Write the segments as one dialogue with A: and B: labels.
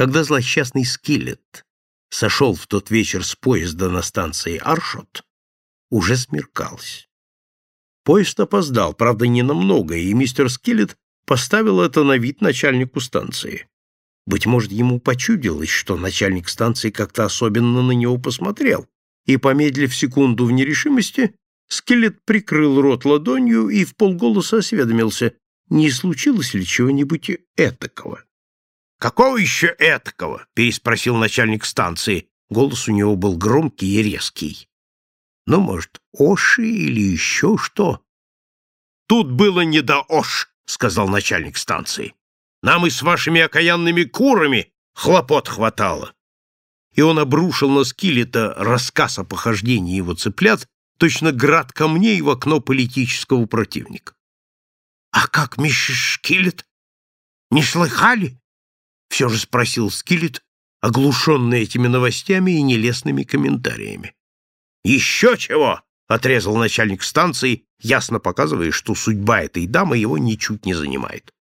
A: Когда злосчастный Скиллет сошел в тот вечер с поезда на станции Аршот, уже смеркалось. Поезд опоздал, правда, не намного, и мистер Скиллет поставил это на вид начальнику станции. Быть может, ему почудилось, что начальник станции как-то особенно на него посмотрел, и, помедлив секунду в нерешимости, Скелет прикрыл рот ладонью и в полголоса осведомился, не случилось ли чего-нибудь этакого. «Какого еще этакого?» — переспросил начальник станции. Голос у него был громкий и резкий. «Ну, может, Оши или еще что?» «Тут было не до Ош», — сказал начальник станции. «Нам и с вашими окаянными курами хлопот хватало». И он обрушил на Скиллета рассказ о похождении его цыплят, точно град камней в окно политического противника. «А как, миссис Шкиллет? Не слыхали?» Все же спросил Скиллет, оглушенный этими новостями и нелестными комментариями. «Еще чего!» — отрезал начальник станции, ясно показывая, что судьба этой дамы его ничуть не занимает.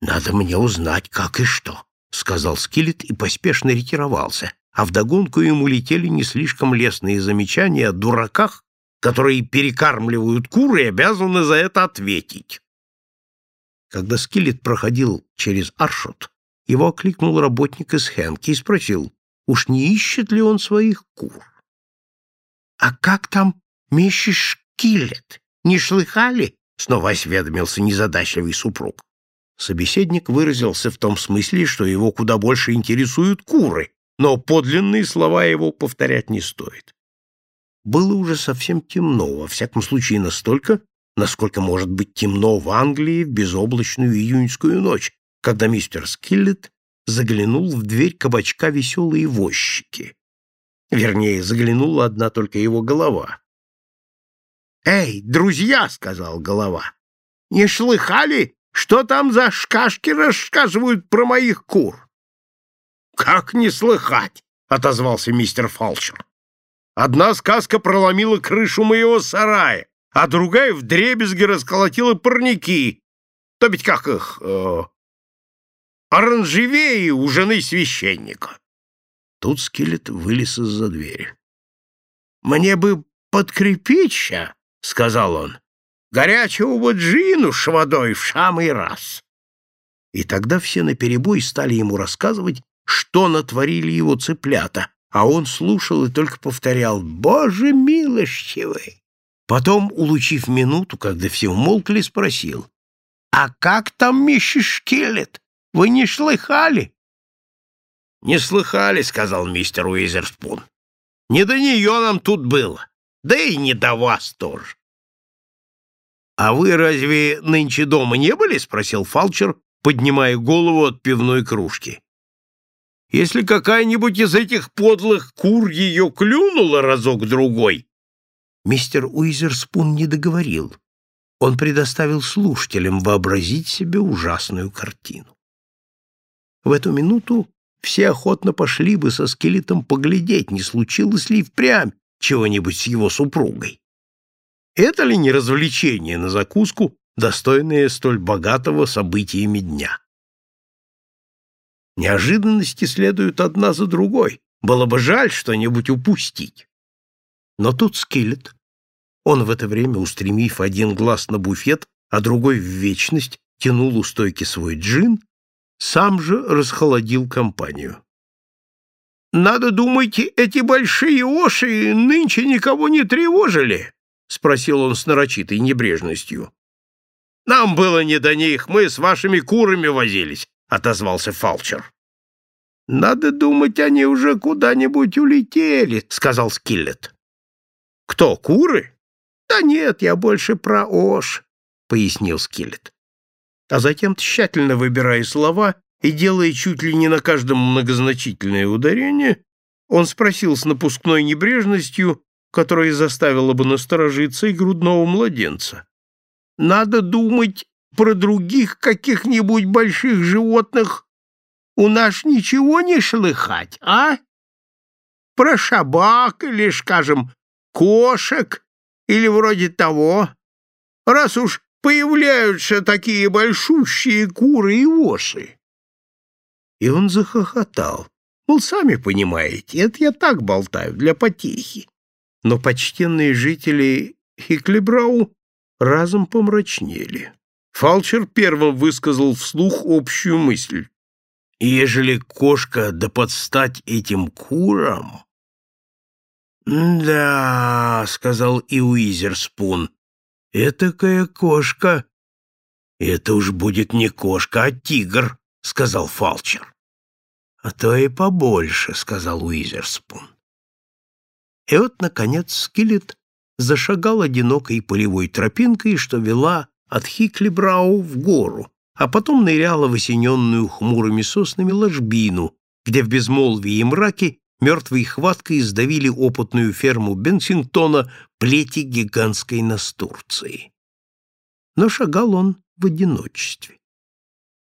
A: «Надо мне узнать, как и что», — сказал Скиллет и поспешно ретировался, а вдогонку ему летели не слишком лестные замечания о дураках, которые перекармливают куры и обязаны за это ответить. Когда Скиллет проходил через Аршот, его окликнул работник из Хэнки и спросил, уж не ищет ли он своих кур. — А как там миссис Шкиллет? Не шлыхали? — снова осведомился незадачливый супруг. Собеседник выразился в том смысле, что его куда больше интересуют куры, но подлинные слова его повторять не стоит. Было уже совсем темно, во всяком случае настолько, насколько может быть темно в Англии в безоблачную июньскую ночь, когда мистер Скиллет заглянул в дверь кабачка веселые возчики. Вернее, заглянула одна только его голова. «Эй, друзья!» — сказал голова. «Не слыхали, что там за шкашки рассказывают про моих кур?» «Как не слыхать?» — отозвался мистер Фалчер. «Одна сказка проломила крышу моего сарая, а другая вдребезги расколотила парники. То ведь как их... Э, оранжевее у жены священника. Тут Скелет вылез из-за двери. «Мне бы подкрепить сказал он, — «горячего вот джину с водой в самый раз». И тогда все наперебой стали ему рассказывать, что натворили его цыплята, а он слушал и только повторял «Боже милостивый!». Потом, улучив минуту, когда все умолкли, спросил «А как там миссис Шкелет?» Вы не слыхали? — Не слыхали, — сказал мистер Уизерспун. — Не до нее нам тут было, да и не до вас тоже. — А вы разве нынче дома не были? — спросил Фалчер, поднимая голову от пивной кружки. — Если какая-нибудь из этих подлых кур ее клюнула разок-другой... Мистер Уизерспун не договорил. Он предоставил слушателям вообразить себе ужасную картину. В эту минуту все охотно пошли бы со скелетом поглядеть, не случилось ли впрямь чего-нибудь с его супругой. Это ли не развлечение на закуску, достойное столь богатого событиями дня? Неожиданности следуют одна за другой. Было бы жаль что-нибудь упустить. Но тут скелет. Он в это время, устремив один глаз на буфет, а другой в вечность, тянул у стойки свой джин сам же расхолодил компанию. «Надо думать, эти большие оши нынче никого не тревожили?» — спросил он с нарочитой небрежностью. «Нам было не до них, мы с вашими курами возились», — отозвался Фалчер. «Надо думать, они уже куда-нибудь улетели», — сказал Скиллет. «Кто, куры?» «Да нет, я больше про Ош», — пояснил Скиллет а затем, тщательно выбирая слова и делая чуть ли не на каждом многозначительное ударение, он спросил с напускной небрежностью, которая заставила бы насторожиться и грудного младенца. «Надо думать про других каких-нибудь больших животных. У нас ничего не шлыхать, а? Про собак или, скажем, кошек или вроде того. Раз уж появляются такие большущие куры и воши. И он захохотал. Мол, сами понимаете, это я так болтаю, для потехи. Но почтенные жители Хиклебрау разом помрачнели. Фалчер первым высказал вслух общую мысль. «Ежели кошка да подстать этим курам...» «Да», — сказал и Уизерспун, — «этакая кошка...» «Это уж будет не кошка, а тигр», — сказал Фалчер. «А то и побольше», — сказал Уизерспун. И вот, наконец, Скиллет зашагал одинокой полевой тропинкой, что вела от Хиклибрау в гору, а потом ныряла в осененную хмурыми соснами ложбину, где в безмолвии и мраке мертвой хваткой сдавили опытную ферму Бенсингтона плети гигантской настурции. Но шагал он в одиночестве.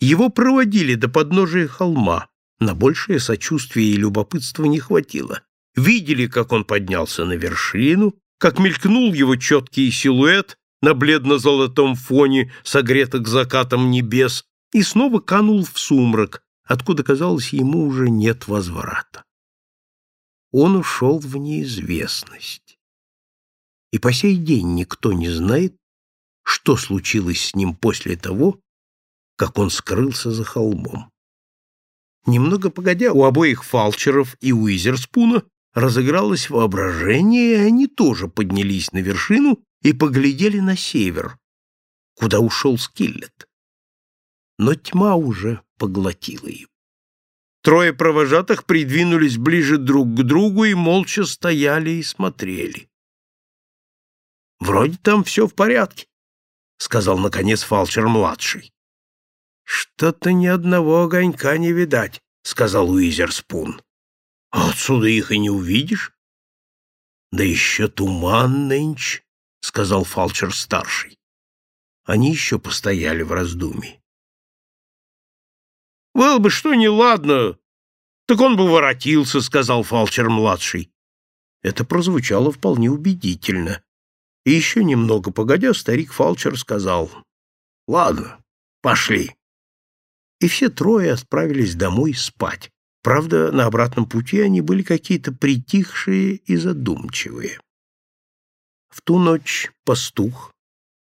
A: Его проводили до подножия холма, на большее сочувствие и любопытство не хватило. Видели, как он поднялся на вершину, как мелькнул его четкий силуэт на бледно-золотом фоне, согретых закатом небес, и снова канул в сумрак, откуда, казалось, ему уже нет возврата. Он ушел в неизвестность. И по сей день никто не знает, что случилось с ним после того, как он скрылся за холмом. Немного погодя, у обоих фалчеров и у Изерспуна разыгралось воображение, и они тоже поднялись на вершину и поглядели на север, куда ушел Скиллет. Но тьма уже поглотила его. Трое провожатых придвинулись ближе друг к другу и молча стояли и смотрели. «Вроде там все в порядке», — сказал, наконец, Фалчер-младший. «Что-то ни одного огонька не видать», — сказал Уизерспун. «А отсюда их и не увидишь». «Да еще туман нынче», — сказал Фалчер-старший. Они еще постояли в раздумье. «Было бы что неладно, так он бы воротился», — сказал Фалчер-младший. Это прозвучало вполне убедительно. И еще немного погодя, старик Фалчер сказал, «Ладно, пошли». И все трое отправились домой спать. Правда, на обратном пути они были какие-то притихшие и задумчивые. В ту ночь пастух,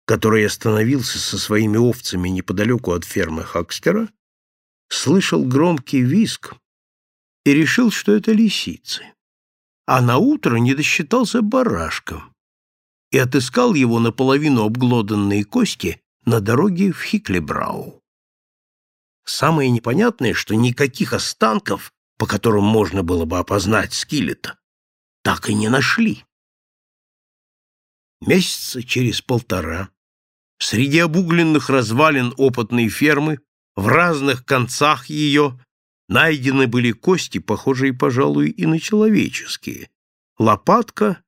A: который остановился со своими овцами неподалеку от фермы Хакстера, слышал громкий визг и решил, что это лисицы. А на утро не досчитался барашком и отыскал его наполовину обглоданные кости на дороге в Хиклебрау. Самое непонятное, что никаких останков, по которым можно было бы опознать скелета, так и не нашли. Месяца через полтора среди обугленных развалин опытной фермы в разных концах ее найдены были кости, похожие, пожалуй, и на человеческие, лопатка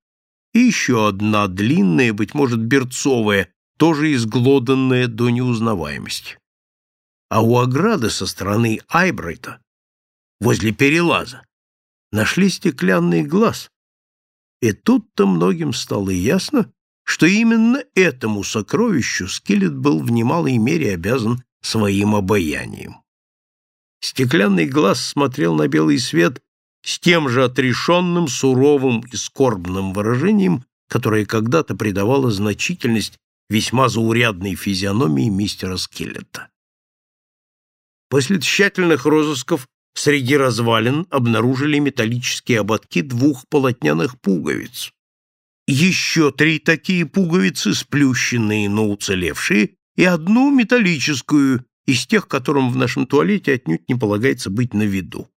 A: и еще одна длинная, быть может, берцовая, тоже изглоданная до неузнаваемости. А у ограды со стороны Айбрайта, возле перелаза, нашли стеклянный глаз. И тут-то многим стало ясно, что именно этому сокровищу Скелет был в немалой мере обязан своим обаянием. Стеклянный глаз смотрел на белый свет с тем же отрешенным, суровым и скорбным выражением, которое когда-то придавало значительность весьма заурядной физиономии мистера Скеллета. После тщательных розысков среди развалин обнаружили металлические ободки двух полотняных пуговиц. Еще три такие пуговицы, сплющенные, но уцелевшие, и одну металлическую, из тех, которым в нашем туалете отнюдь не полагается быть на виду.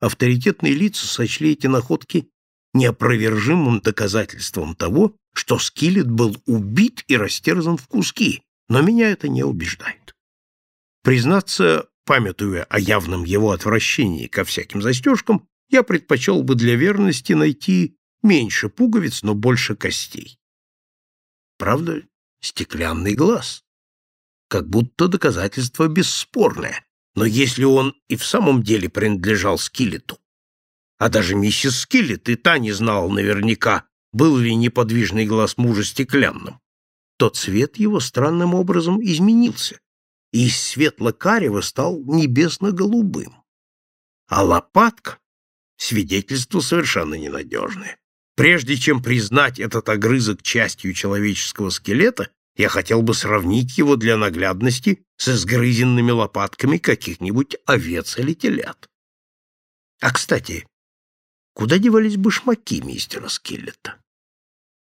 A: Авторитетные лица сочли эти находки неопровержимым доказательством того, что Скиллет был убит и растерзан в куски, но меня это не убеждает. Признаться, памятуя о явном его отвращении ко всяким застежкам, я предпочел бы для верности найти меньше пуговиц, но больше костей. Правда, стеклянный глаз. Как будто доказательство бесспорное, но если он и в самом деле принадлежал Скиллету, а даже миссис Скиллет и та не знала наверняка, был ли неподвижный глаз мужа стеклянным, то цвет его странным образом изменился, и из светло-карего стал небесно-голубым. А лопатка — свидетельство совершенно ненадежное. Прежде чем признать этот огрызок частью человеческого скелета, я хотел бы сравнить его для наглядности с изгрызенными лопатками каких-нибудь овец или телят. А, кстати, куда девались башмаки мистера Скиллета?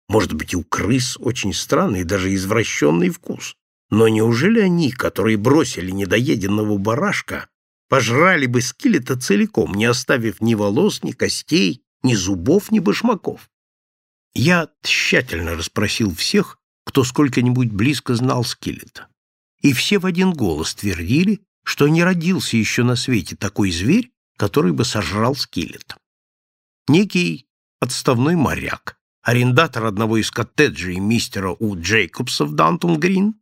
A: Может быть, у крыс очень странный, даже извращенный вкус. Но неужели они, которые бросили недоеденного барашка, пожрали бы скелета целиком, не оставив ни волос, ни костей, ни зубов, ни башмаков? Я тщательно расспросил всех, кто сколько-нибудь близко знал скелета. И все в один голос твердили, что не родился еще на свете такой зверь, который бы сожрал скелета. Некий отставной моряк, арендатор одного из коттеджей мистера У. Джейкобса в Дантон-Грин,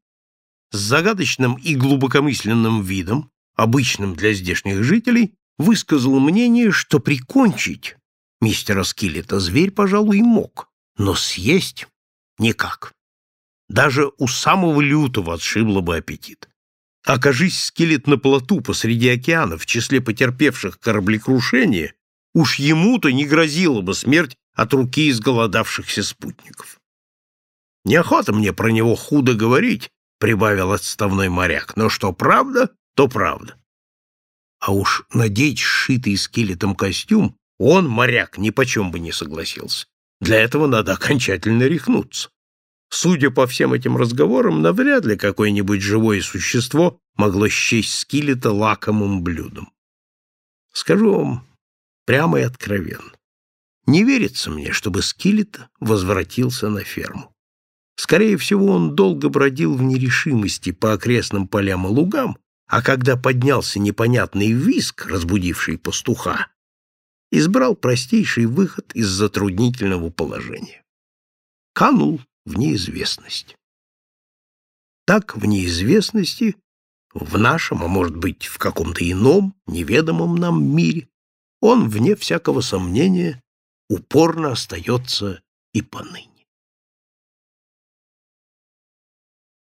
A: с загадочным и глубокомысленным видом, обычным для здешних жителей, высказал мнение, что прикончить мистера Скиллета зверь, пожалуй, мог, но съесть никак. Даже у самого лютого отшибло бы аппетит. Окажись скелет на плоту посреди океана в числе потерпевших кораблекрушение, уж ему-то не грозила бы смерть от руки изголодавшихся спутников. Неохота мне про него худо говорить, прибавил отставной моряк, но что правда, то правда. А уж надеть сшитый скелетом костюм он, моряк, ни почем бы не согласился. Для этого надо окончательно рехнуться. Судя по всем этим разговорам, навряд ли какое-нибудь живое существо могло счесть скелета лакомым блюдом. Скажу вам прямо и откровенно. Не верится мне, чтобы Скиллет возвратился на ферму. Скорее всего, он долго бродил в нерешимости по окрестным полям и лугам, а когда поднялся непонятный виск, разбудивший пастуха, избрал простейший выход из затруднительного положения. Канул в неизвестность. Так в неизвестности, в нашем, а может быть, в каком-то ином, неведомом нам мире, он, вне всякого сомнения, упорно остается и поныне.